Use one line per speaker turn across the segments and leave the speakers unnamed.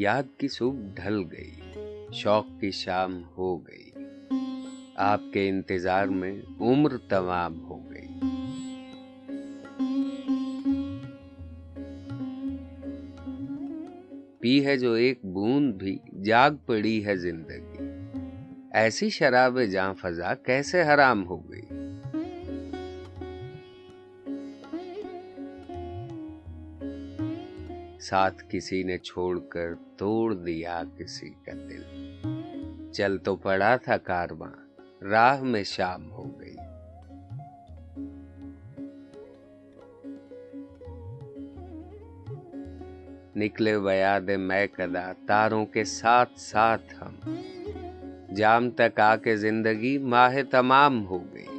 یاد کی صبح ڈھل گئی، شوق کی شام ہو گئی۔ آپ کے انتظار میں عمر تمام ہو گئی۔ پی ہے جو ایک بوند بھی، جاگ پڑی ہے زندگی۔ ایسی شراب جاں فضا کیسے حرام ہو گئی؟ ساتھ کسی نے چھوڑ کر توڑ دیا کسی کا دل۔ چل تو پڑا تھا کارواں، راہ میں شام ہو گئی۔ نکلے ویاد میں کدا تاروں کے ساتھ ساتھ ہم۔ جام تک آ کے زندگی ماہ تمام ہو گئی۔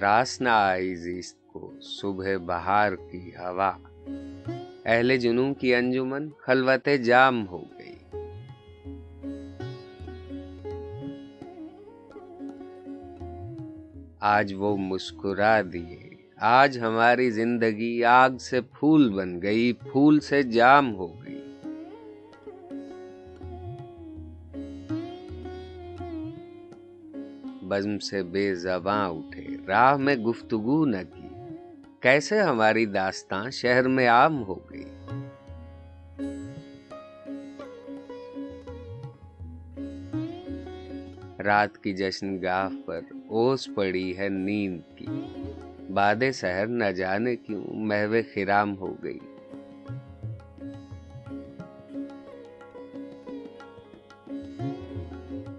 راس نہ آئی زیست کو، صبح بہار کی ہوا۔ اہل جنوں کی انجمن خلوت جام ہو گئی۔ آج وہ مسکرا دیے۔ آج ہماری زندگی آگ سے پھول بن گئی، پھول سے جام ہو گئی۔ بزم سے بے زباں اٹھے۔ راہ میں گفتگو نہ کی۔ کیسے ہماری داستان شہر میں عام ہو گئی؟ رات کی جشن گاہ پر اوس پڑی ہے نیند کی۔ باد سحر نہ جانے کیوں محو خرام ہو گئی۔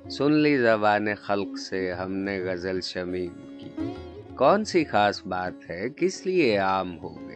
سن لی زبان خلق سے ہم نے غزل شمیم کی کون سی خاص بات ہے؟ کس لیے عام ہو